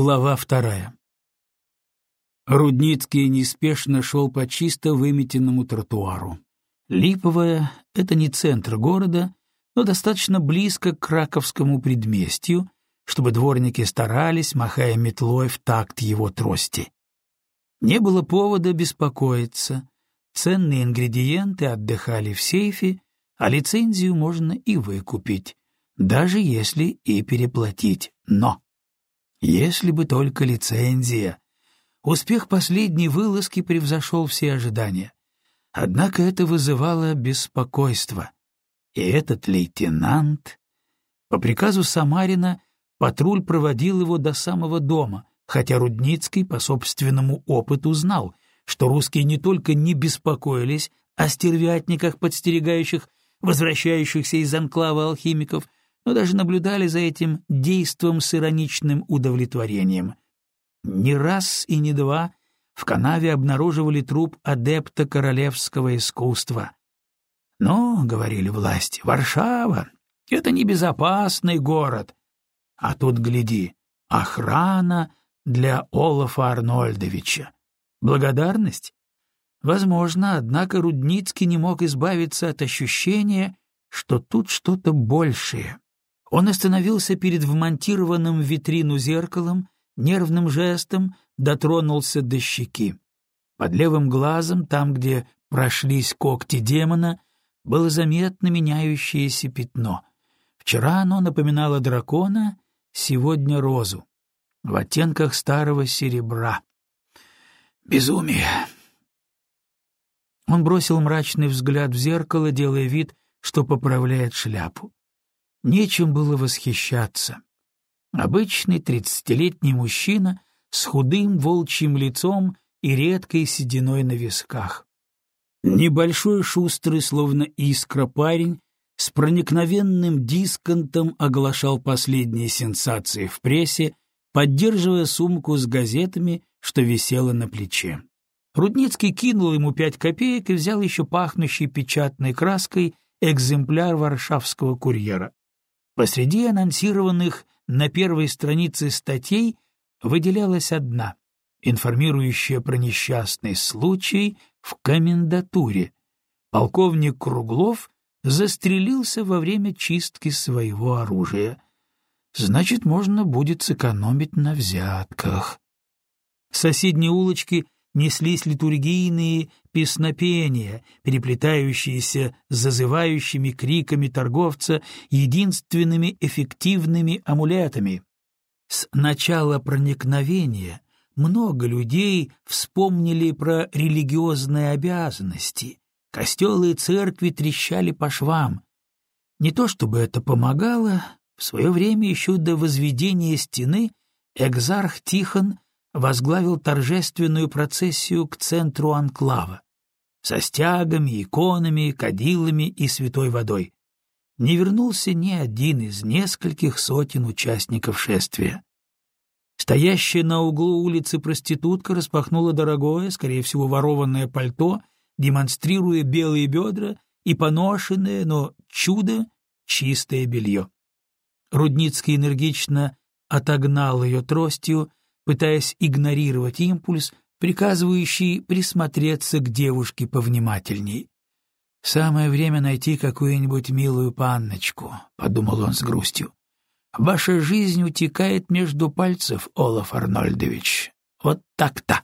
Глава вторая. Рудницкий неспешно шел по чисто выметенному тротуару. Липовое — это не центр города, но достаточно близко к Краковскому предместью, чтобы дворники старались, махая метлой в такт его трости. Не было повода беспокоиться. Ценные ингредиенты отдыхали в сейфе, а лицензию можно и выкупить, даже если и переплатить. Но если бы только лицензия. Успех последней вылазки превзошел все ожидания. Однако это вызывало беспокойство. И этот лейтенант... По приказу Самарина патруль проводил его до самого дома, хотя Рудницкий по собственному опыту знал, что русские не только не беспокоились о стервятниках, подстерегающих возвращающихся из анклава алхимиков, но даже наблюдали за этим действом с ироничным удовлетворением. Не раз и не два в канаве обнаруживали труп адепта королевского искусства. «Но, — говорили власти, — Варшава — это небезопасный город. А тут, гляди, охрана для Олафа Арнольдовича. Благодарность? Возможно, однако Рудницкий не мог избавиться от ощущения, что тут что-то большее. Он остановился перед вмонтированным в витрину зеркалом, нервным жестом дотронулся до щеки. Под левым глазом, там, где прошлись когти демона, было заметно меняющееся пятно. Вчера оно напоминало дракона, сегодня — розу, в оттенках старого серебра. Безумие! Он бросил мрачный взгляд в зеркало, делая вид, что поправляет шляпу. Нечем было восхищаться. Обычный тридцатилетний мужчина с худым волчьим лицом и редкой сединой на висках. Небольшой шустрый, словно искра парень, с проникновенным дисконтом оглашал последние сенсации в прессе, поддерживая сумку с газетами, что висела на плече. Рудницкий кинул ему пять копеек и взял еще пахнущий печатной краской экземпляр варшавского курьера. Посреди анонсированных на первой странице статей выделялась одна, информирующая про несчастный случай в комендатуре. Полковник Круглов застрелился во время чистки своего оружия. Значит, можно будет сэкономить на взятках. Соседние улочки — неслись литургийные песнопения, переплетающиеся с зазывающими криками торговца единственными эффективными амулетами. С начала проникновения много людей вспомнили про религиозные обязанности. Костелы и церкви трещали по швам. Не то чтобы это помогало, в свое время еще до возведения стены экзарх Тихон возглавил торжественную процессию к центру анклава со стягами, иконами, кадилами и святой водой. Не вернулся ни один из нескольких сотен участников шествия. Стоящая на углу улицы проститутка распахнула дорогое, скорее всего, ворованное пальто, демонстрируя белые бедра и поношенное, но чудо, чистое белье. Рудницкий энергично отогнал ее тростью, пытаясь игнорировать импульс, приказывающий присмотреться к девушке повнимательней. «Самое время найти какую-нибудь милую панночку», — подумал он с грустью. «Ваша жизнь утекает между пальцев, Олаф Арнольдович. Вот так-то».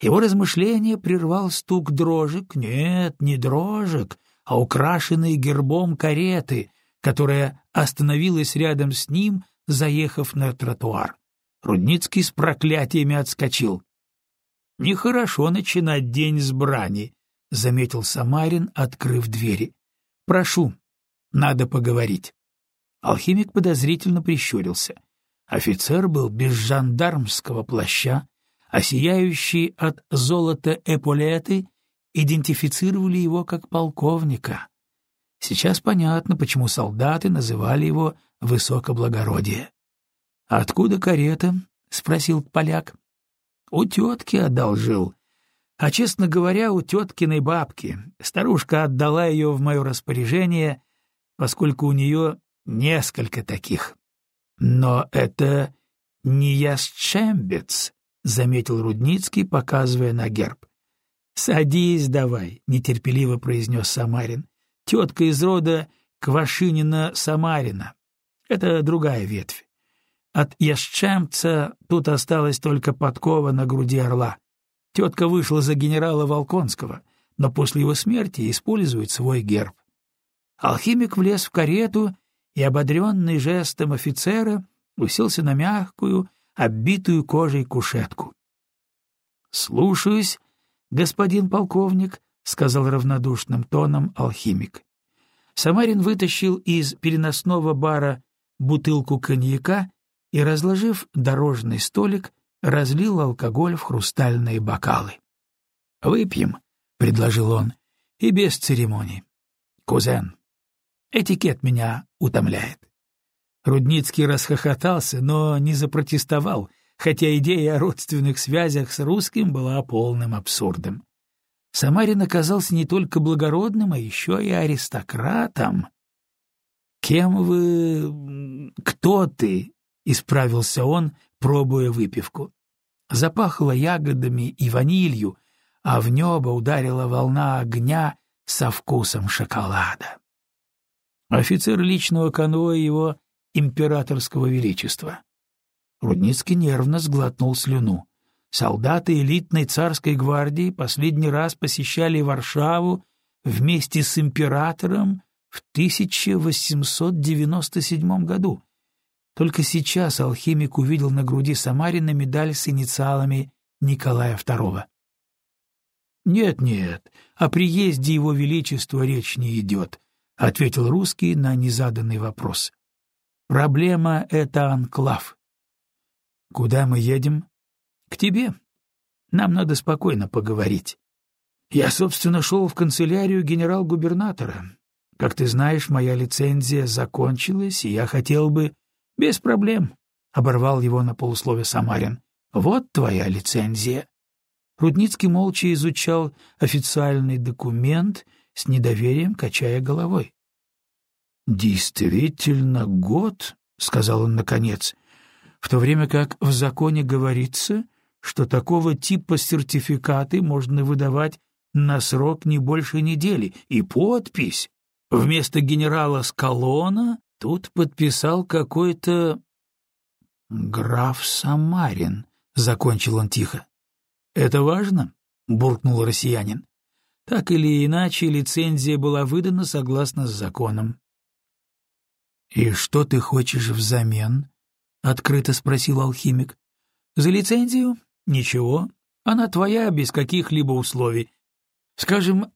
Его размышление прервал стук дрожек. Нет, не дрожек, а украшенной гербом кареты, которая остановилась рядом с ним, заехав на тротуар. Рудницкий с проклятиями отскочил. «Нехорошо начинать день с брани», — заметил Самарин, открыв двери. «Прошу, надо поговорить». Алхимик подозрительно прищурился. Офицер был без жандармского плаща, а сияющие от золота эполеты идентифицировали его как полковника. Сейчас понятно, почему солдаты называли его «высокоблагородие». «Откуда карета?» — спросил поляк. «У тетки одолжил. А, честно говоря, у теткиной бабки. Старушка отдала ее в мое распоряжение, поскольку у нее несколько таких. Но это не ясчембец», — заметил Рудницкий, показывая на герб. «Садись давай», — нетерпеливо произнес Самарин. «Тетка из рода Квашинина-Самарина. Это другая ветвь. От ящемца тут осталась только подкова на груди орла. Тетка вышла за генерала Волконского, но после его смерти использует свой герб. Алхимик влез в карету и, ободренный жестом офицера, уселся на мягкую, оббитую кожей кушетку. — Слушаюсь, господин полковник, — сказал равнодушным тоном алхимик. Самарин вытащил из переносного бара бутылку коньяка и, разложив дорожный столик, разлил алкоголь в хрустальные бокалы. «Выпьем», — предложил он, — «и без церемоний. Кузен, этикет меня утомляет». Рудницкий расхохотался, но не запротестовал, хотя идея о родственных связях с русским была полным абсурдом. Самарин оказался не только благородным, а еще и аристократом. «Кем вы... кто ты?» — исправился он, пробуя выпивку. Запахло ягодами и ванилью, а в небо ударила волна огня со вкусом шоколада. Офицер личного конвоя его императорского величества. Рудницкий нервно сглотнул слюну. Солдаты элитной царской гвардии последний раз посещали Варшаву вместе с императором в 1897 году. Только сейчас алхимик увидел на груди Самарина медаль с инициалами Николая II. «Нет-нет, о приезде его величества речь не идет», — ответил русский на незаданный вопрос. «Проблема — это анклав». «Куда мы едем?» «К тебе. Нам надо спокойно поговорить. Я, собственно, шел в канцелярию генерал-губернатора. Как ты знаешь, моя лицензия закончилась, и я хотел бы без проблем, — оборвал его на полуслове Самарин. Вот твоя лицензия. Рудницкий молча изучал официальный документ, с недоверием качая головой. «Действительно год», — сказал он наконец, — «в то время как в законе говорится, что такого типа сертификаты можно выдавать на срок не больше недели, и подпись вместо генерала Скалона Тут подписал какой-то... «Граф Самарин», — закончил он тихо. «Это важно?» — буркнул россиянин. Так или иначе, лицензия была выдана согласно с законом. «И что ты хочешь взамен?» — открыто спросил алхимик. «За лицензию? Ничего. Она твоя, без каких-либо условий. Скажем,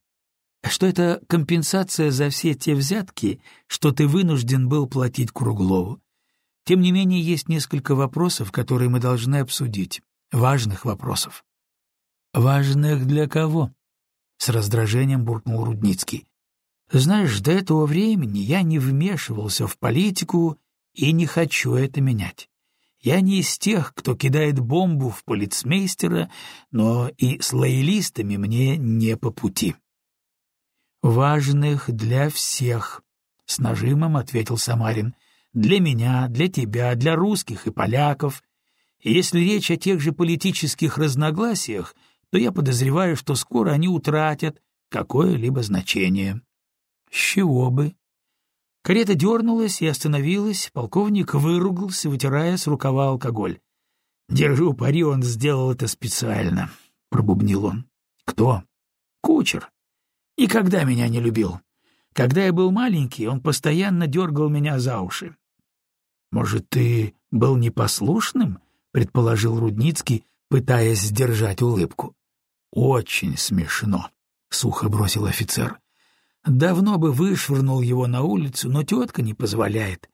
что это компенсация за все те взятки, что ты вынужден был платить Круглову. Тем не менее, есть несколько вопросов, которые мы должны обсудить. Важных вопросов. «Важных для кого?» — с раздражением буркнул Рудницкий. «Знаешь, до этого времени я не вмешивался в политику и не хочу это менять. Я не из тех, кто кидает бомбу в полицмейстера, но и с лоялистами мне не по пути» важных для всех, — с нажимом ответил Самарин. — Для меня, для тебя, для русских и поляков. И если речь о тех же политических разногласиях, то я подозреваю, что скоро они утратят какое-либо значение. — С чего бы? Карета дернулась и остановилась, полковник выругался, вытирая с рукава алкоголь. — Держу пари, он сделал это специально, — пробубнил он. — Кто? — Кучер. Никогда меня не любил. Когда я был маленький, он постоянно дергал меня за уши. «Может, ты был непослушным?» — предположил Рудницкий, пытаясь сдержать улыбку. «Очень смешно», — сухо бросил офицер. «Давно бы вышвырнул его на улицу, но тетка не позволяет.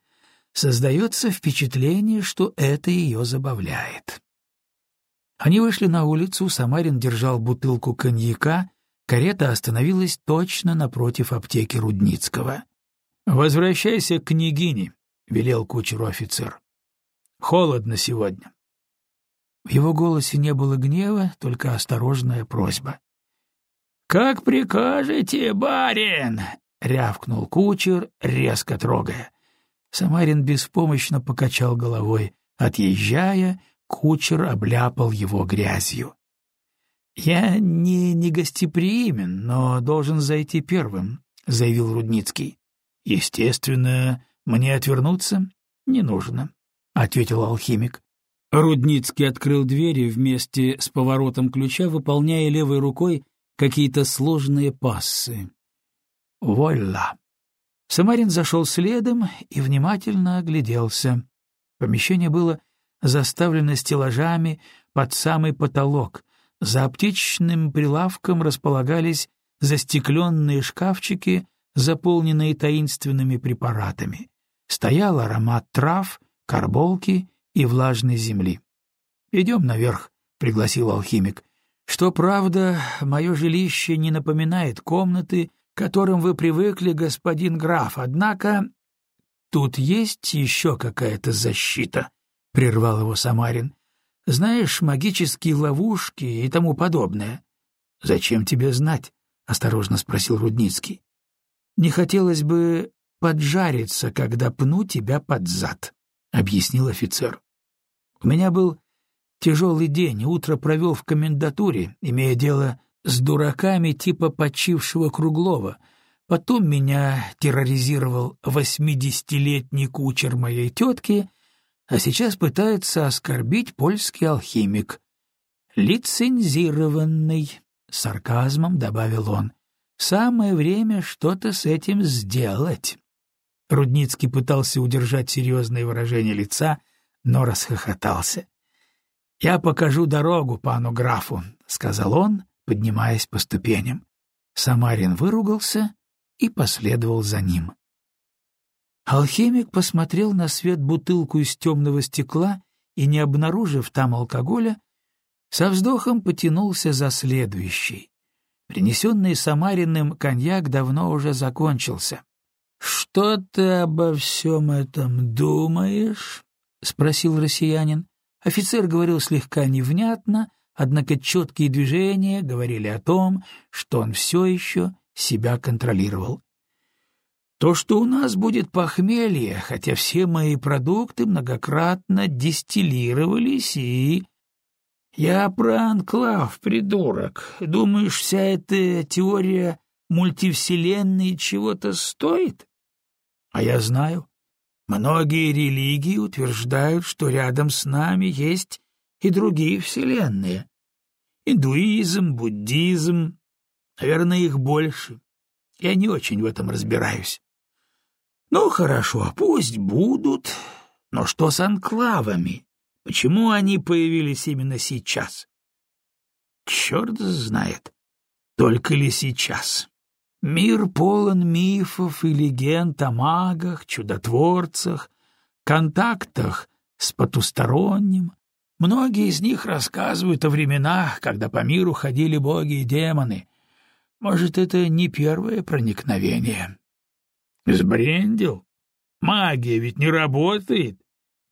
Создается впечатление, что это ее забавляет». Они вышли на улицу, Самарин держал бутылку коньяка — Карета остановилась точно напротив аптеки Рудницкого. «Возвращайся к княгине», — велел кучеру офицер. «Холодно сегодня». В его голосе не было гнева, только осторожная просьба. «Как прикажете, барин!» — рявкнул кучер, резко трогая. Самарин беспомощно покачал головой, Отъезжая, кучер обляпал его грязью. «Я не негостеприимен, но должен зайти первым», — заявил Рудницкий. «Естественно, мне отвернуться не нужно», — ответил алхимик. Рудницкий открыл двери вместе с поворотом ключа, выполняя левой рукой какие-то сложные пассы. «Вуаля!» Самарин зашел следом и внимательно огляделся. Помещение было заставлено стеллажами под самый потолок. За аптечным прилавком располагались застекленные шкафчики, заполненные таинственными препаратами. Стоял аромат трав, карболки и влажной земли. «Идем наверх», — пригласил алхимик. «Что правда, мое жилище не напоминает комнаты, к которым вы привыкли, господин граф, однако тут есть еще какая-то защита», — прервал его Самарин. «Знаешь, магические ловушки и тому подобное». «Зачем тебе знать?» — осторожно спросил Рудницкий. «Не хотелось бы поджариться, когда пну тебя под зад», — объяснил офицер. «У меня был тяжелый день, утро провел в комендатуре, имея дело с дураками типа почившего Круглова. Потом меня терроризировал восьмидесятилетний кучер моей тетки, а сейчас пытается оскорбить польский алхимик. «Лицензированный», — сарказмом добавил он. «Самое время что-то с этим сделать». Рудницкий пытался удержать серьезное выражение лица, но расхохотался. «Я покажу дорогу пану графу», — сказал он, поднимаясь по ступеням. Самарин выругался и последовал за ним. Алхимик посмотрел на свет бутылку из темного стекла и, не обнаружив там алкоголя, со вздохом потянулся за следующий. Принесенный Самариным коньяк давно уже закончился. «Что ты обо всем этом думаешь?» — спросил россиянин. Офицер говорил слегка невнятно, однако четкие движения говорили о том, что он все еще себя контролировал. То, что у нас будет похмелье, хотя все мои продукты многократно дистиллировались и... Я про анклав, придурок. Думаешь, вся эта теория мультивселенной чего-то стоит? А я знаю. Многие религии утверждают, что рядом с нами есть и другие вселенные. Индуизм, буддизм, наверное, их больше. Я не очень в этом разбираюсь. Ну, хорошо, пусть будут, но что с анклавами? Почему они появились именно сейчас? Черт знает, только ли сейчас. Мир полон мифов и легенд о магах, чудотворцах, контактах с потусторонним. Многие из них рассказывают о временах, когда по миру ходили боги и демоны. Может, это не первое проникновение. Сбрендил? Магия ведь не работает.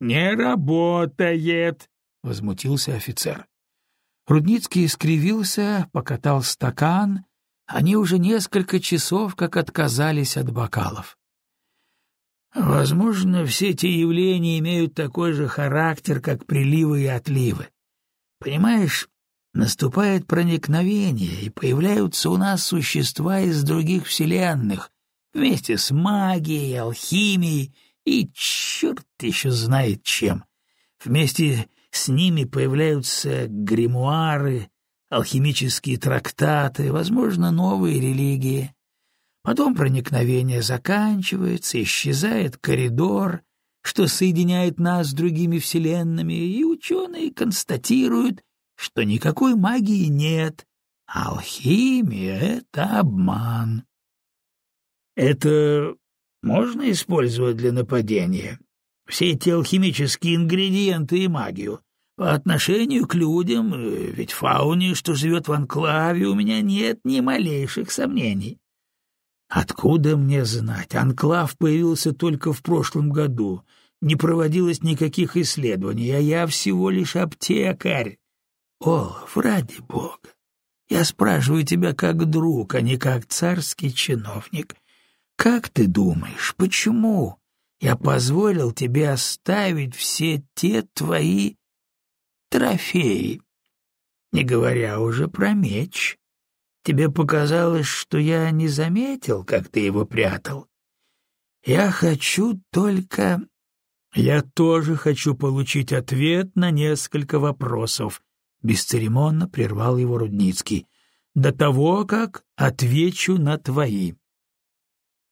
Не работает, — возмутился офицер. Рудницкий искривился, покатал стакан — они уже несколько часов как отказались от бокалов. Возможно, все эти явления имеют такой же характер, как приливы и отливы. Понимаешь, наступает проникновение, и появляются у нас существа из других вселенных, вместе с магией, алхимией и черт еще знает чем. Вместе с ними появляются гримуары, алхимические трактаты, возможно, новые религии. Потом проникновение заканчивается, исчезает коридор, что соединяет нас с другими вселенными, и ученые констатируют, что никакой магии нет, алхимия — это обман. Это можно использовать для нападения? Все эти алхимические ингредиенты и магию по отношению к людям, э, ведь фауне, что живет в анклаве, у меня нет ни малейших сомнений. Откуда мне знать? Анклав появился только в прошлом году. Не проводилось никаких исследований, а я всего лишь аптекарь. Олаф, ради бога, я спрашиваю тебя как друг, а не как царский чиновник. Как ты думаешь, почему я позволил тебе оставить все те твои трофеи, не говоря уже про меч. Тебе показалось, что я не заметил, как ты его прятал. Я хочу только... Я тоже хочу получить ответ на несколько вопросов, — бесцеремонно прервал его Рудницкий. До того, как отвечу на твои.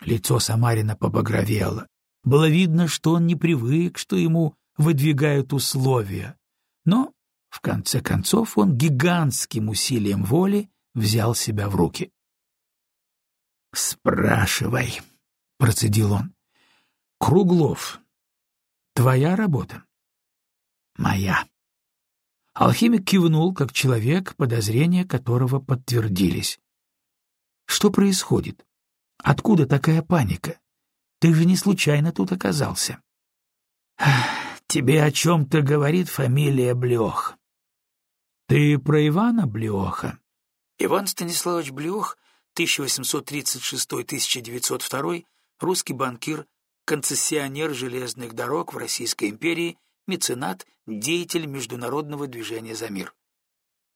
Лицо Самарина побагровело. Было видно, что он не привык, что ему выдвигают условия. Но, в конце концов, он гигантским усилием воли взял себя в руки. «Спрашивай», — процедил он. «Круглов, твоя работа?» «Моя». Алхимик кивнул, как человек, подозрения которого подтвердились. «Что происходит? Откуда такая паника? Ты же не случайно тут оказался». «Тебе о чем-то говорит фамилия Блех». «Ты про Ивана Блеха?» Иван Станиславович Блех, 1836-1902, русский банкир, концессионер железных дорог в Российской империи, меценат, деятель международного движения за мир.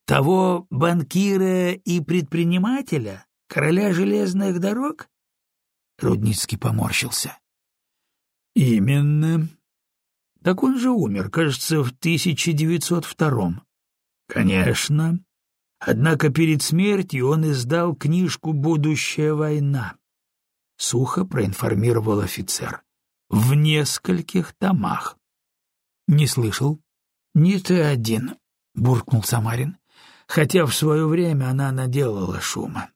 Того банкира и предпринимателя, короля железных дорог? Рудницкий поморщился. Именно. Так он же умер, кажется, в 1902-м. Конечно, Однако перед смертью он издал книжку «Будущая война». Сухо проинформировал офицер. В нескольких томах. Не слышал? Не ты один, буркнул Самарин. Хотя в свое время она наделала шума.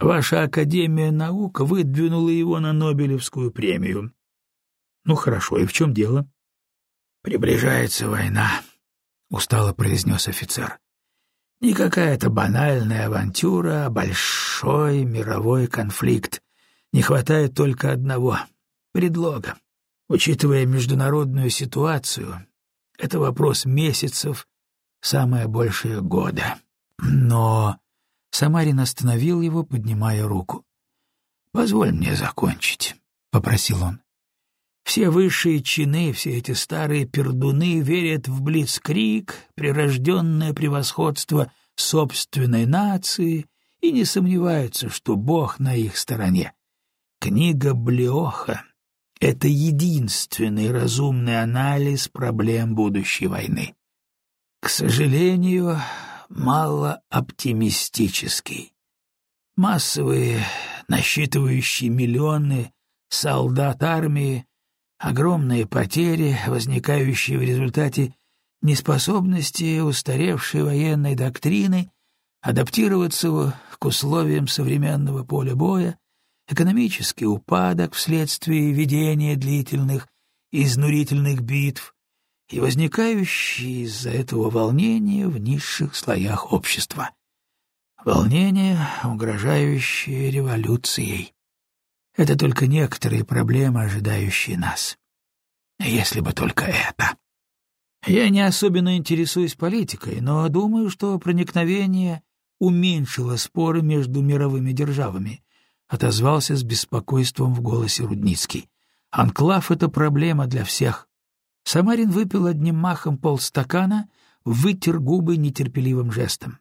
Ваша Академия наук выдвинула его на Нобелевскую премию. Ну хорошо, и в чем дело? Приближается война, устало произнес офицер. Не какая-то банальная авантюра, а большой мировой конфликт. Не хватает только одного — предлога. Учитывая международную ситуацию, это вопрос месяцев, самое большее года. Но Самарин остановил его, поднимая руку. «Позволь мне закончить», — попросил он. Все высшие чины, все эти старые пердуны верят в блицкрик, прирожденное превосходство собственной нации и не сомневаются, что Бог на их стороне. Книга Блеоха — это единственный разумный анализ проблем будущей войны. К сожалению, мало оптимистический. Массовые, насчитывающие миллионы солдат армии, огромные потери, возникающие в результате неспособности устаревшей военной доктрины адаптироваться к условиям современного поля боя, экономический упадок вследствие ведения длительных изнурительных битв и возникающие из-за этого волнения в низших слоях общества. Волнение, угрожающее революцией. Это только некоторые проблемы, ожидающие нас. Если бы только это. Я не особенно интересуюсь политикой, но думаю, что проникновение уменьшило споры между мировыми державами, отозвался с беспокойством в голосе Рудницкий. Анклав — это проблема для всех. Самарин выпил одним махом полстакана, вытер губы нетерпеливым жестом.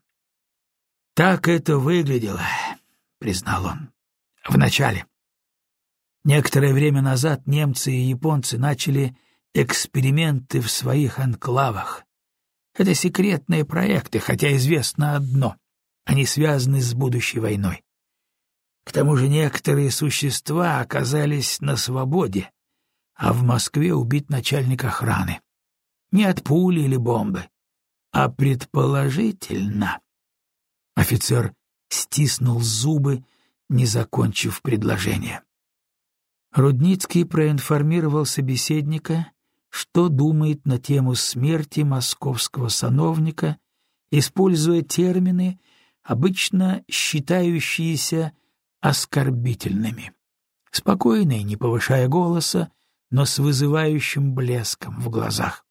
«Так это выглядело», — признал он, — «в начале. Некоторое время назад немцы и японцы начали эксперименты в своих анклавах. Это секретные проекты, хотя известно одно — они связаны с будущей войной. К тому же некоторые существа оказались на свободе, а в Москве убит начальник охраны. Не от пули или бомбы, а предположительно. Офицер стиснул зубы, не закончив предложение. Рудницкий проинформировал собеседника, что думает на тему смерти московского сановника, используя термины, обычно считающиеся оскорбительными. Спокойно и не повышая голоса, но с вызывающим блеском в глазах.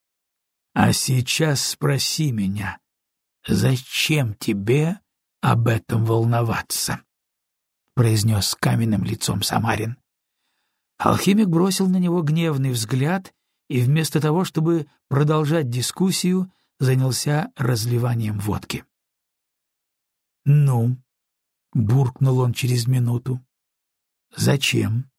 «А сейчас спроси меня, зачем тебе об этом волноваться?» — произнес с каменным лицом Самарин. Алхимик бросил на него гневный взгляд и вместо того, чтобы продолжать дискуссию, занялся разливанием водки. «Ну?» — буркнул он через минуту. «Зачем?»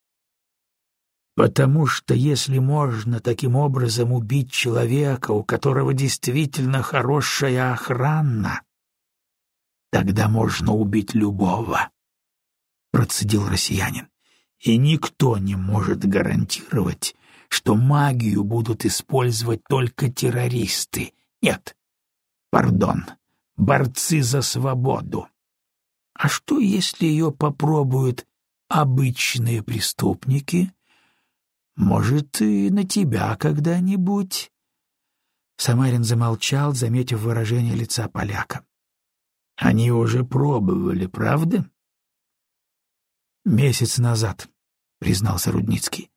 «Потому что если можно таким образом убить человека, у которого действительно хорошая охрана, тогда можно убить любого», — процедил россиянин. «И никто не может гарантировать, что магию будут использовать только террористы. Нет, пардон, борцы за свободу. А что, если ее попробуют обычные преступники? Может, и на тебя когда-нибудь?» Самарин замолчал, заметив выражение лица поляка. «Они уже пробовали, правда?» «Месяц назад», — признался Рудницкий.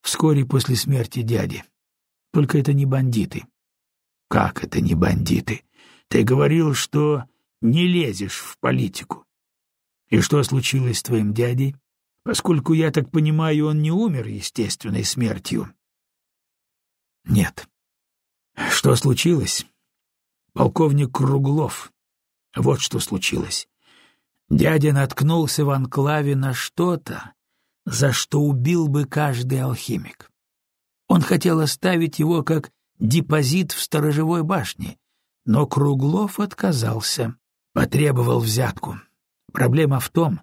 «Вскоре после смерти дяди. Только это не бандиты». «Как это не бандиты? Ты говорил, что не лезешь в политику. И что случилось с твоим дядей? Поскольку, я так понимаю, он не умер естественной смертью. Нет. Что случилось? Полковник Круглов. Вот что случилось. Дядя наткнулся в анклаве на что-то, за что убил бы каждый алхимик. Он хотел оставить его как депозит в сторожевой башне, но Круглов отказался, потребовал взятку. Проблема в том,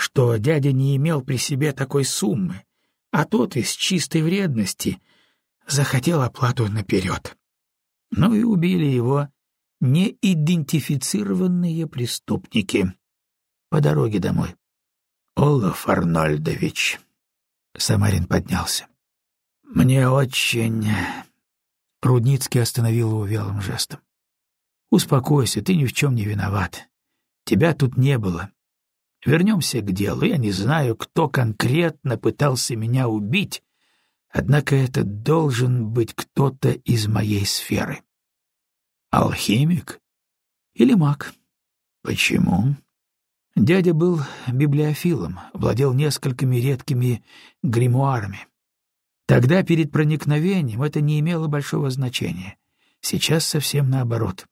что дядя не имел при себе такой суммы, а тот из чистой вредности захотел оплату наперед. Ну и убили его неидентифицированные преступники по дороге домой. «Олаф Арнольдович», — Самарин поднялся, — «мне очень...» Рудницкий остановил его вялым жестом. «Успокойся, ты ни в чем не виноват. Тебя тут не было. Вернемся к делу. Я не знаю, кто конкретно пытался меня убить, однако это должен быть кто-то из моей сферы. Алхимик или маг? Почему? Дядя был библиофилом, владел несколькими редкими гримуарами. Тогда перед проникновением это не имело большого значения. Сейчас совсем наоборот.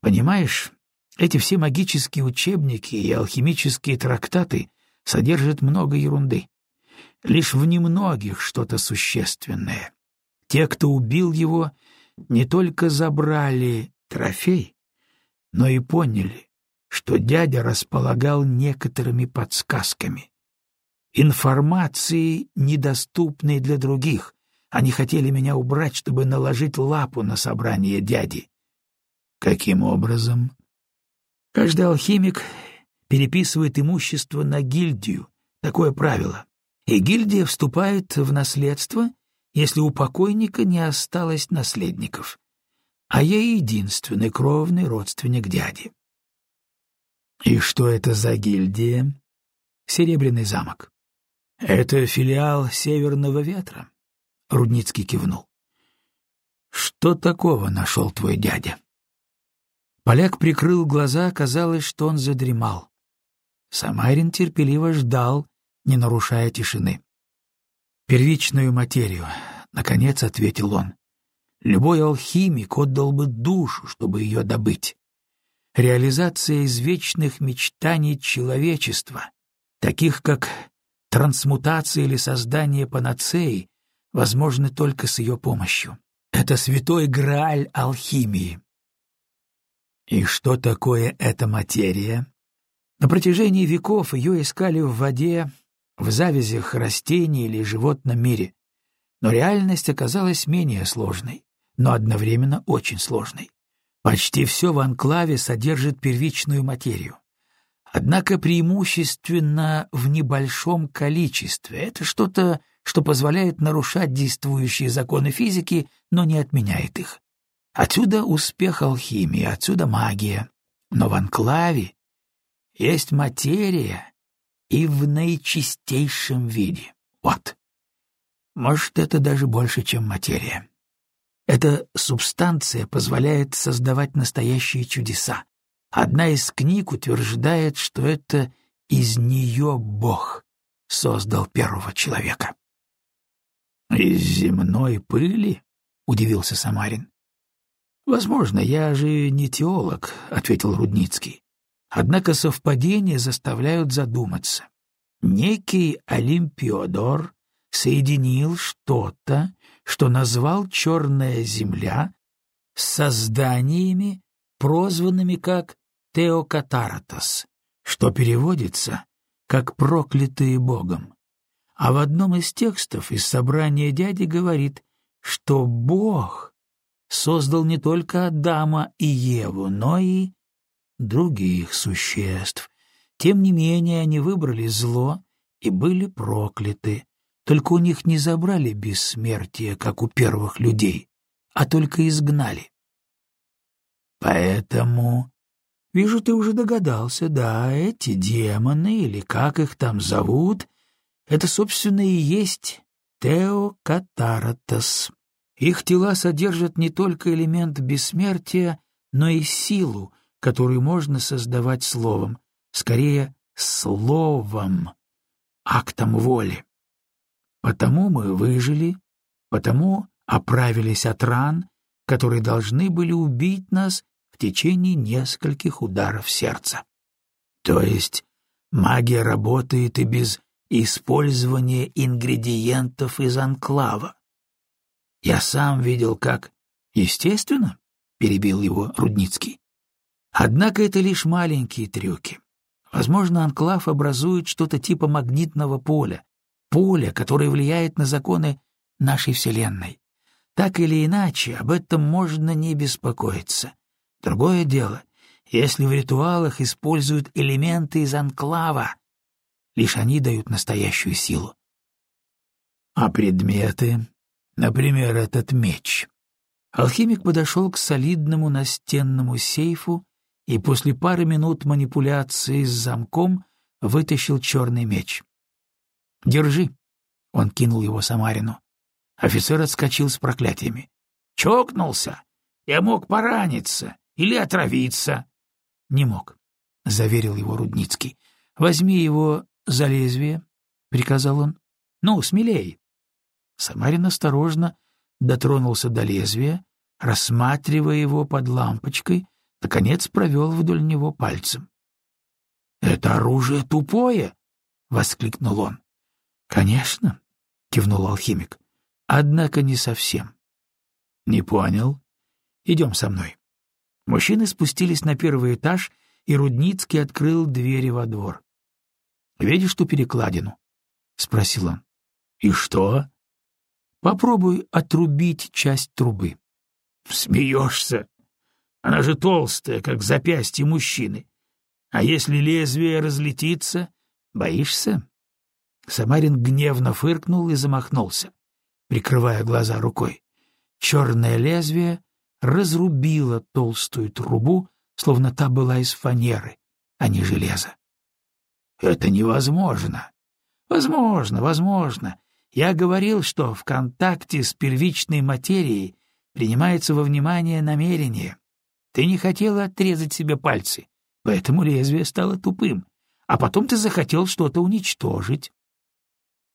Понимаешь, эти все магические учебники и алхимические трактаты содержат много ерунды. Лишь в немногих что-то существенное. Те, кто убил его, не только забрали трофей, но и поняли, что дядя располагал некоторыми подсказками. Информацией, недоступной для других. Они хотели меня убрать, чтобы наложить лапу на собрание дяди. Каким образом? Каждый алхимик переписывает имущество на гильдию, такое правило. И гильдия вступает в наследство, если у покойника не осталось наследников. А я единственный кровный родственник дяди. И что это за гильдия? Серебряный замок. Это филиал Северного ветра. Рудницкий кивнул. Что такого нашел твой дядя? Поляк прикрыл глаза, казалось, что он задремал. Самарин терпеливо ждал, не нарушая тишины. «Первичную материю», — наконец ответил он. «Любой алхимик отдал бы душу, чтобы ее добыть реализация извечных мечтаний человечества, таких как трансмутация или создание панацеи, возможны только с ее помощью. Это святой грааль алхимии. И что такое эта материя? На протяжении веков ее искали в воде, в завязях растений или животном мире, но реальность оказалась менее сложной, но одновременно очень сложной. Почти все в анклаве содержит первичную материю. Однако преимущественно в небольшом количестве. Это что-то, что позволяет нарушать действующие законы физики, но не отменяет их. Отсюда успех алхимии, отсюда магия. Но в анклаве есть материя и в наичистейшем виде. Вот. Может, это даже больше, чем материя. Эта субстанция позволяет создавать настоящие чудеса. Одна из книг утверждает, что это из нее Бог создал первого человека. «Из земной пыли?» — удивился Самарин. «Возможно, я же не теолог», — ответил Рудницкий. «Однако совпадения заставляют задуматься. Некий Олимпиодор соединил что-то, что назвал «черная земля», с созданиями, прозванными как «теокатаратос», что переводится как «проклятые Богом». А в одном из текстов из собрания дяди говорит, что Бог создал не только Адама и Еву, но и других существ. Тем не менее они выбрали зло и были прокляты, только у них не забрали бессмертие, как у первых людей, а только изгнали. Поэтому... Вижу, ты уже догадался, да, эти демоны, или как их там зовут, это, собственно, и есть Теокатаратос. Их тела содержат не только элемент бессмертия, но и силу, которую можно создавать словом, скорее, словом, актом воли. Потому мы выжили, потому оправились от ран, которые должны были убить нас в течение нескольких ударов сердца. То есть магия работает и без использования ингредиентов из анклава. Я сам видел, как... Естественно, — перебил его Рудницкий. Однако это лишь маленькие трюки. Возможно, анклав образует что-то типа магнитного поля, поле, которое влияет на законы нашей Вселенной. Так или иначе, об этом можно не беспокоиться. Другое дело, если в ритуалах используют элементы из анклава, лишь они дают настоящую силу. А предметы, например, этот меч. Алхимик подошел к солидному настенному сейфу и после пары минут манипуляции с замком вытащил черный меч. «Держи!» — он кинул его Самарину. Офицер отскочил с проклятиями. «Чокнулся! Я мог пораниться или отравиться!» «Не мог», — заверил его Рудницкий. «Возьми его за лезвие», — приказал он. «Ну, смелей!» Самарин осторожно дотронулся до лезвия, рассматривая его под лампочкой, наконец провел вдоль него пальцем. «Это оружие тупое!» — воскликнул он. «Конечно», — кивнул алхимик, — «однако не совсем». «Не понял. Идем со мной». Мужчины спустились на первый этаж, и Рудницкий открыл двери во двор. «Видишь ту перекладину?» — спросил он. «И что?» «Попробуй отрубить часть трубы». «Смеешься? Она же толстая, как запястье мужчины. А если лезвие разлетится, боишься?» Самарин гневно фыркнул и замахнулся, прикрывая глаза рукой. Черное лезвие разрубило толстую трубу, словно та была из фанеры, а не железа. «Это невозможно!» «Возможно, возможно. Я говорил, что в контакте с первичной материей принимается во внимание намерение. Ты не хотела отрезать себе пальцы, поэтому лезвие стало тупым, а потом ты захотел что-то уничтожить.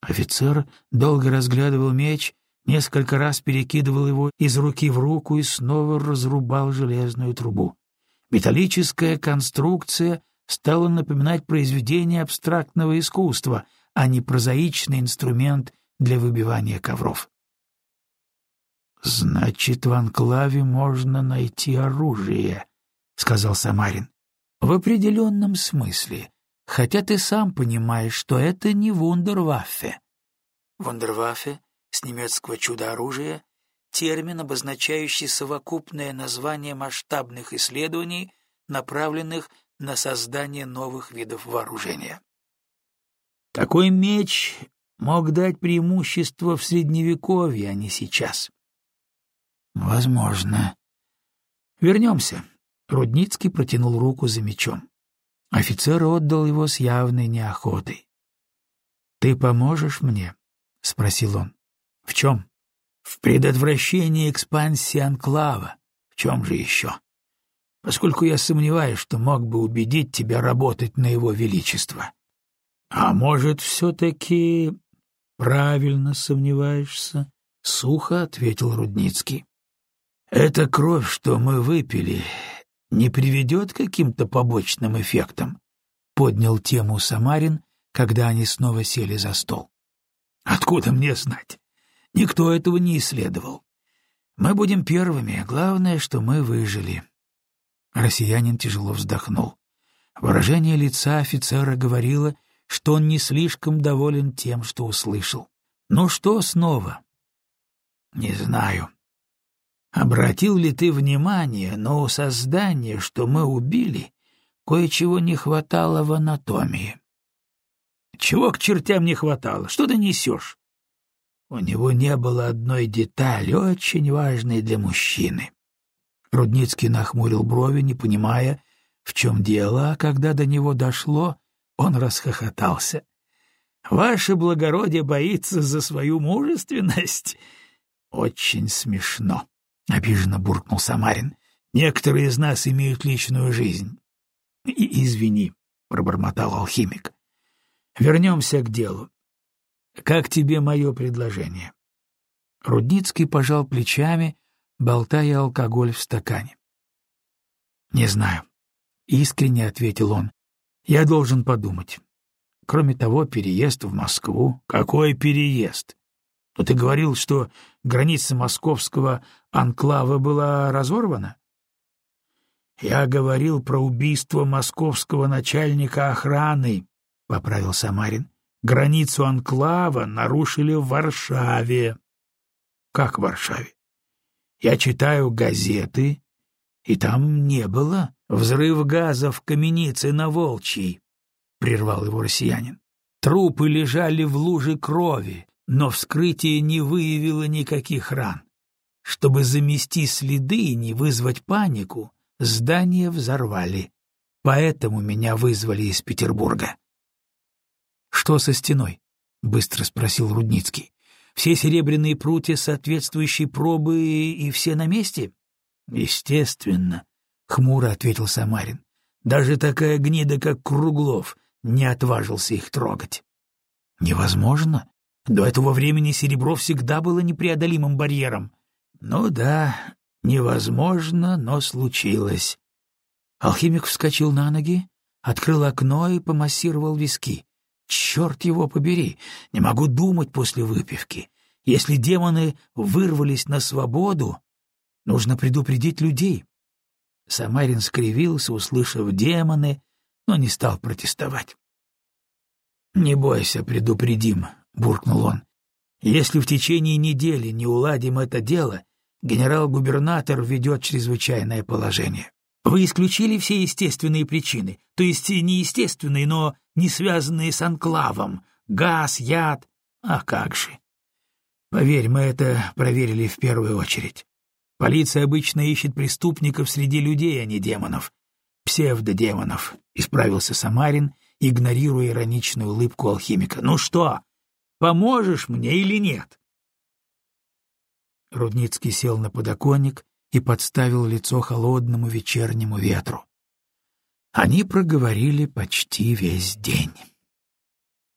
Офицер долго разглядывал меч, несколько раз перекидывал его из руки в руку и снова разрубал железную трубу. Металлическая конструкция стала напоминать произведение абстрактного искусства, а не прозаичный инструмент для выбивания ковров. «Значит, в анклаве можно найти оружие», — сказал Самарин. «В определенном смысле хотя ты сам понимаешь, что это не вундерваффе. Вундерваффе с немецкого чудо-оружия — термин, обозначающий совокупное название масштабных исследований, направленных на создание новых видов вооружения. Такой меч мог дать преимущество в Средневековье, а не сейчас. Возможно. Вернемся. Рудницкий протянул руку за мечом. Офицер отдал его с явной неохотой. «Ты поможешь мне?» — спросил он. «В чем?» «В предотвращении экспансии анклава. В чем же еще?» «Поскольку я сомневаюсь, что мог бы убедить тебя работать на его величество». — А может, все-таки правильно сомневаешься? — сухо ответил Рудницкий. — Эта кровь, что мы выпили, не приведет к каким-то побочным эффектам? — поднял тему Самарин, когда они снова сели за стол. — Откуда мне знать? Никто этого не исследовал. Мы будем первыми, главное, что мы выжили. Россиянин тяжело вздохнул. Выражение лица офицера говорило, что он не слишком доволен тем, что услышал. «Ну что снова?» «Не знаю. Обратил ли ты внимание, но у создания, что мы убили, кое-чего не хватало в анатомии?» «Чего к чертям не хватало? Что ты несешь?» У него не было одной детали, очень важной для мужчины. Рудницкий нахмурил брови, не понимая, в чем дело, а когда до него дошло, он расхохотался. «Ваше благородие боится за свою мужественность?» «Очень смешно», — обиженно буркнул Самарин. «Некоторые из нас имеют личную жизнь». И «Извини», — пробормотал алхимик. «Вернемся к делу. Как тебе мое предложение?» Рудницкий пожал плечами, болтая алкоголь в стакане. «Не знаю», — искренне ответил он. «Я должен подумать. Кроме того, переезд в Москву...» «Какой переезд? Но ты говорил, что граница московского анклава была разорвана?» «Я говорил про убийство московского начальника охраны», — поправил Самарин. Границу анклава нарушили в Варшаве. Как в Варшаве? Я читаю газеты, и там не было взрыв газа в каменице на Волчьей, — прервал его россиянин. Трупы лежали в луже крови, но вскрытие не выявило никаких ран. Чтобы замести следы и не вызвать панику, здание взорвали. Поэтому меня вызвали из Петербурга. «Что со стеной?» — быстро спросил Рудницкий. «Все серебряные прутья соответствующей пробы и все на месте?» «Естественно», — хмуро ответил Самарин. «Даже такая гнида, как Круглов, не отважился их трогать». «Невозможно. До этого времени серебро всегда было непреодолимым барьером». «Ну да, невозможно, но случилось». Алхимик вскочил на ноги, открыл окно и помассировал виски. Черт его побери, не могу думать после выпивки. Если демоны вырвались на свободу, нужно предупредить людей. Самарин скривился, услышав демоны, но не стал протестовать. «Не бойся, предупредим», — буркнул он. «Если в течение недели не уладим это дело, генерал-губернатор введет чрезвычайное положение». Вы исключили все естественные причины, то есть не естественные, но не связанные с анклавом, газ, яд. А как же? Поверь, мы это проверили в первую очередь. Полиция обычно ищет преступников среди людей, а не демонов. Псевдодемонов, — исправился Самарин, игнорируя ироничную улыбку алхимика. Ну что, поможешь мне или нет? Рудницкий сел на подоконник, и подставил лицо холодному вечернему ветру. Они проговорили почти весь день.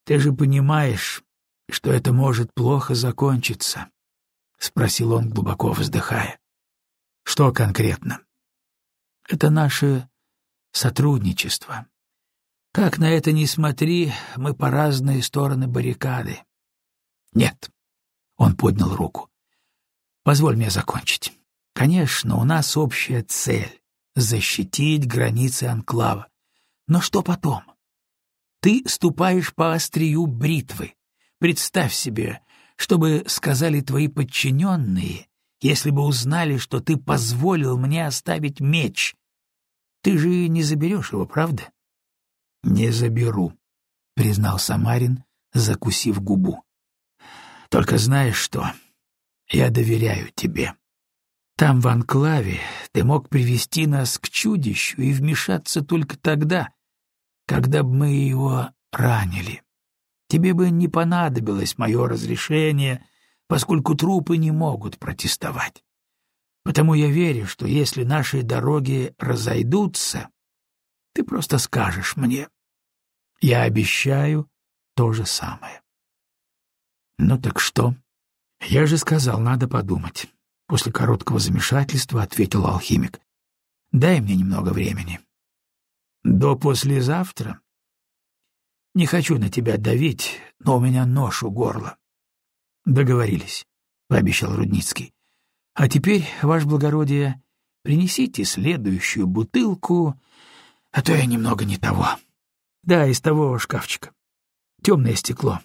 «Ты же понимаешь, что это может плохо закончиться?» — спросил он, глубоко вздыхая. «Что конкретно?» «Это наше сотрудничество. Как на это ни смотри, мы по разные стороны баррикады». «Нет», — он поднял руку. «Позволь мне закончить. Конечно, у нас общая цель — защитить границы анклава. Но что потом? Ты ступаешь по острию бритвы. Представь себе, чтобы сказали твои подчиненные, если бы узнали, что ты позволил мне оставить меч. Ты же не заберешь его, правда? — Не заберу, — признал Самарин, закусив губу. — Только знаешь что? Я доверяю тебе. Там, в анклаве, ты мог привести нас к чудищу и вмешаться только тогда, когда бы мы его ранили. Тебе бы не понадобилось мое разрешение, поскольку трупы не могут протестовать. Потому я верю, что если наши дороги разойдутся, ты просто скажешь мне. Я обещаю то же самое. «Ну так что?» «Я же сказал, надо подумать». После короткого замешательства ответил алхимик. «Дай мне немного времени». «До послезавтра?» «Не хочу на тебя давить, но у меня нож у горла». «Договорились», — пообещал Рудницкий. «А теперь, ваше благородие, принесите следующую бутылку, а то я немного не того. Да, из того шкафчика. Темное стекло.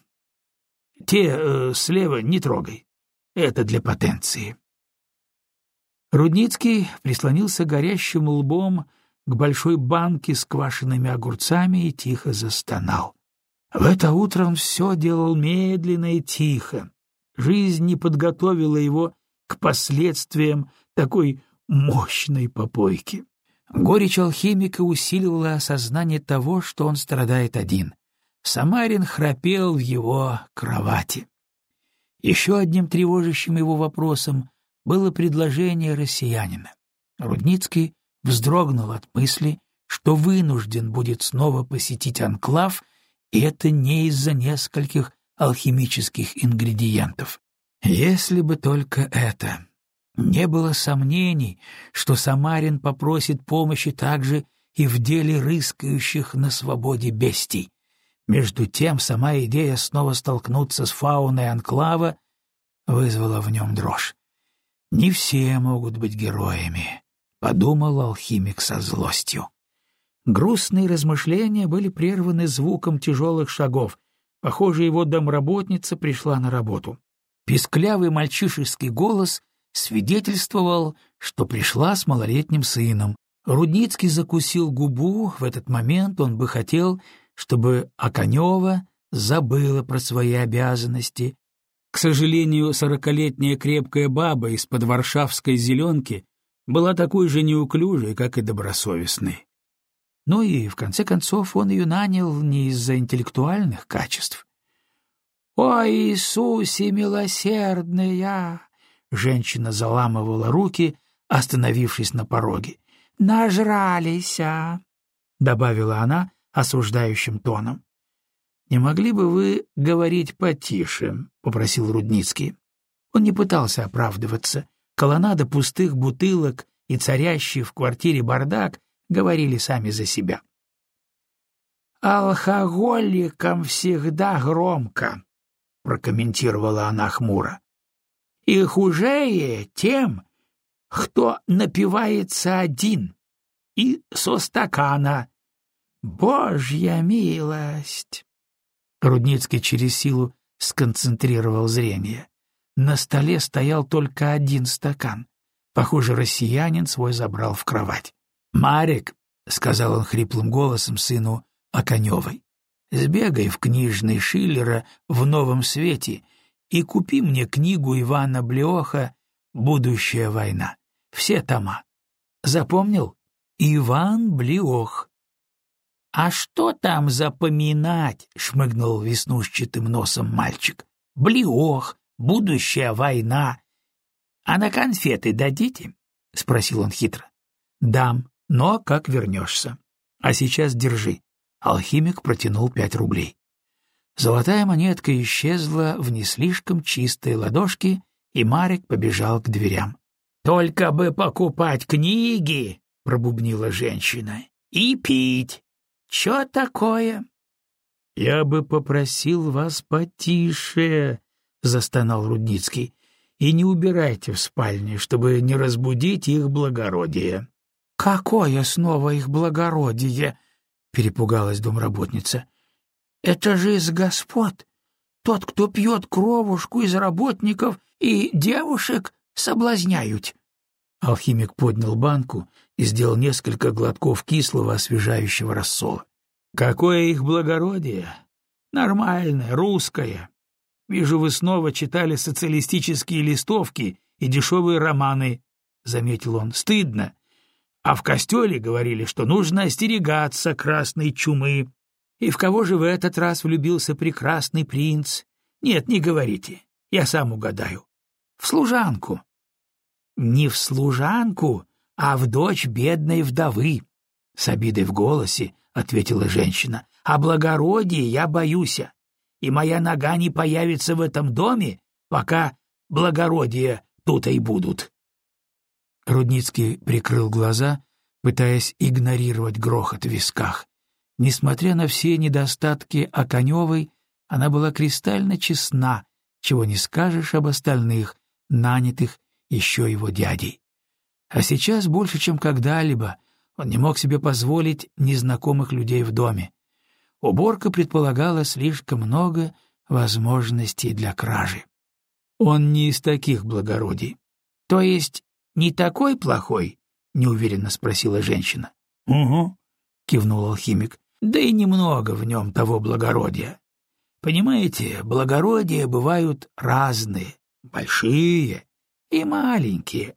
Те э, слева не трогай. Это для потенции. Рудницкий прислонился горящим лбом к большой банке с квашенными огурцами и тихо застонал. В это утро он все делал медленно и тихо. Жизнь не подготовила его к последствиям такой мощной попойки. Горечь алхимика усиливала осознание того, что он страдает один. Самарин храпел в его кровати. Еще одним тревожащим его вопросом было предложение россиянина. Рудницкий вздрогнул от мысли, что вынужден будет снова посетить анклав, и это не из-за нескольких алхимических ингредиентов. Если бы только это. Не было сомнений, что Самарин попросит помощи также и в деле рыскающих на свободе бестий. Между тем сама идея снова столкнуться с фауной анклава вызвала в нем дрожь. «Не все могут быть героями», — подумал алхимик со злостью. Грустные размышления были прерваны звуком тяжелых шагов. Похоже, его домработница пришла на работу. Писклявый мальчишеский голос свидетельствовал, что пришла с малолетним сыном. Рудницкий закусил губу, в этот момент он бы хотел, чтобы Оконева забыла про свои обязанности. К сожалению, сорокалетняя крепкая баба из-под варшавской зеленки была такой же неуклюжей, как и добросовестной. Ну и, в конце концов, он ее нанял не из-за интеллектуальных качеств. «О, Иисусе милосердная!» Женщина заламывала руки, остановившись на пороге. «Нажрались, а!» — добавила она, осуждающим тоном. «Не могли бы вы говорить потише?» — попросил Рудницкий. Он не пытался оправдываться. Колоннада пустых бутылок и царящий в квартире бардак говорили сами за себя. «Алкоголикам всегда громко», — прокомментировала она хмуро. «И хужее тем, кто напивается один и со стакана, Божья милость! Рудницкий через силу сконцентрировал зрение. На столе стоял только один стакан. Похоже, россиянин свой забрал в кровать. «Марик», — сказал он хриплым голосом сыну Оконевой, — «сбегай в книжный Шиллера в новом свете и купи мне книгу Ивана Блеоха «Будущая война». Все тома. Запомнил? Иван Блеох. «А что там запоминать?» — шмыгнул веснушчатым носом мальчик. «Блиох, будущая война». «А на конфеты дадите?» — спросил он хитро. «Дам, но как вернешься. А сейчас держи». Алхимик протянул пять рублей. Золотая монетка исчезла в не слишком чистой ладошке, и Марик побежал к дверям. «Только бы покупать книги!» — пробубнила женщина. «И пить!» Чё такое? — Я бы попросил вас потише, — застонал Рудницкий, — и не убирайте в спальне, чтобы не разбудить их благородие. — Какое снова их благородие? — перепугалась домработница. — Это же из господ. Тот, кто пьет кровушку из работников и девушек, соблазняют. Алхимик поднял банку и сделал несколько глотков кислого освежающего рассола. «Какое их благородие! Нормальное, русское! Вижу, вы снова читали социалистические листовки и дешевые романы», — заметил он. «Стыдно. А в костеле говорили, что нужно остерегаться красной чумы. И в кого же в этот раз влюбился прекрасный принц? Нет, не говорите, я сам угадаю. В служанку». «Не в служанку, а в дочь бедной вдовы», — с обидой в голосе ответила женщина. «А благородие я боюсь. и моя нога не появится в этом доме, пока благородие тут и будут. Рудницкий прикрыл глаза, пытаясь игнорировать грохот в висках. Несмотря на все недостатки Оконевой, она была кристально честна, чего не скажешь об остальных, нанятых еще его дядей. А сейчас больше, чем когда-либо, он не мог себе позволить незнакомых людей в доме. Уборка предполагала слишком много возможностей для кражи. Он не из таких благородий. — То есть не такой плохой? — неуверенно спросила женщина. — Угу, — кивнул алхимик. — Да и немного в нем того благородия. Понимаете, благородия бывают разные, большие и маленькие.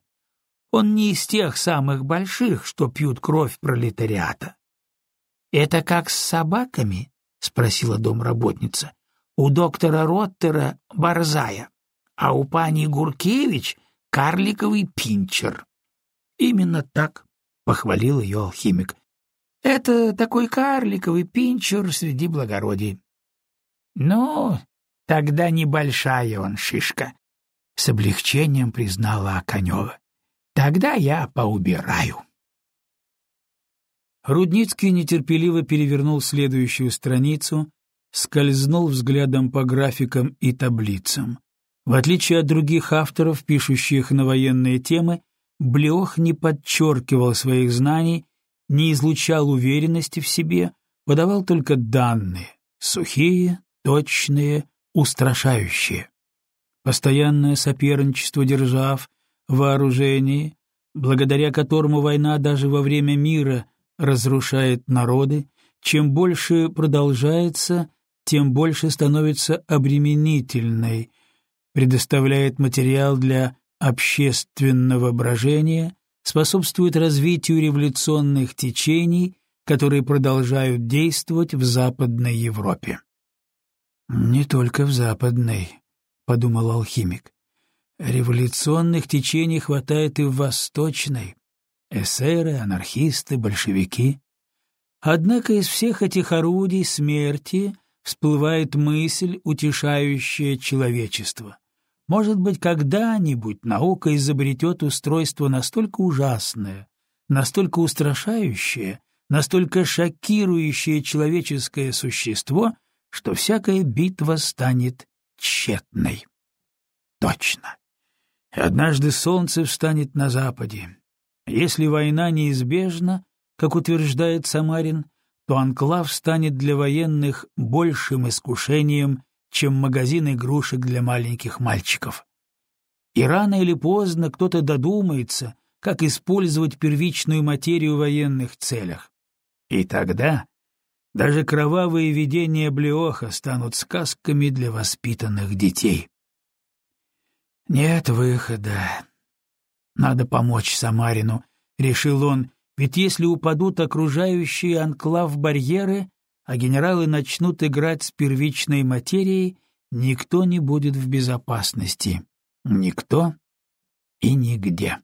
Он не из тех самых больших, что пьют кровь пролетариата. — Это как с собаками? — спросила домработница. — У доктора Роттера — борзая, а у пани Гуркевич — карликовый пинчер. — Именно так, — похвалил ее алхимик. — Это такой карликовый пинчер среди благородий. — Ну, тогда небольшая он шишка, — с облегчением признала Оконева. — Тогда я поубираю. Рудницкий нетерпеливо перевернул следующую страницу, скользнул взглядом по графикам и таблицам. В отличие от других авторов, пишущих на военные темы, Блех не подчеркивал своих знаний, не излучал уверенности в себе, подавал только данные, сухие, точные, устрашающие. Постоянное соперничество держав, вооружение, благодаря которому война даже во время мира – разрушает народы, чем больше продолжается, тем больше становится обременительной, предоставляет материал для общественного брожения, способствует развитию революционных течений, которые продолжают действовать в Западной Европе. «Не только в Западной», — подумал алхимик. «Революционных течений хватает и в Восточной эсеры, анархисты, большевики. Однако из всех этих орудий смерти всплывает мысль, утешающая человечество. Может быть, когда-нибудь наука изобретет устройство настолько ужасное, настолько устрашающее, настолько шокирующее человеческое существо, что всякая битва станет тщетной. Точно. Однажды солнце встанет на западе, если война неизбежна, как утверждает Самарин, то анклав станет для военных большим искушением, чем магазин игрушек для маленьких мальчиков. И рано или поздно кто-то додумается, как использовать первичную материю в военных целях. И тогда даже кровавые видения Блеоха станут сказками для воспитанных детей. Нет выхода, надо помочь Самарину, — решил он, — ведь если упадут окружающие анклав барьеры, а генералы начнут играть с первичной материей, никто не будет в безопасности. Никто и нигде.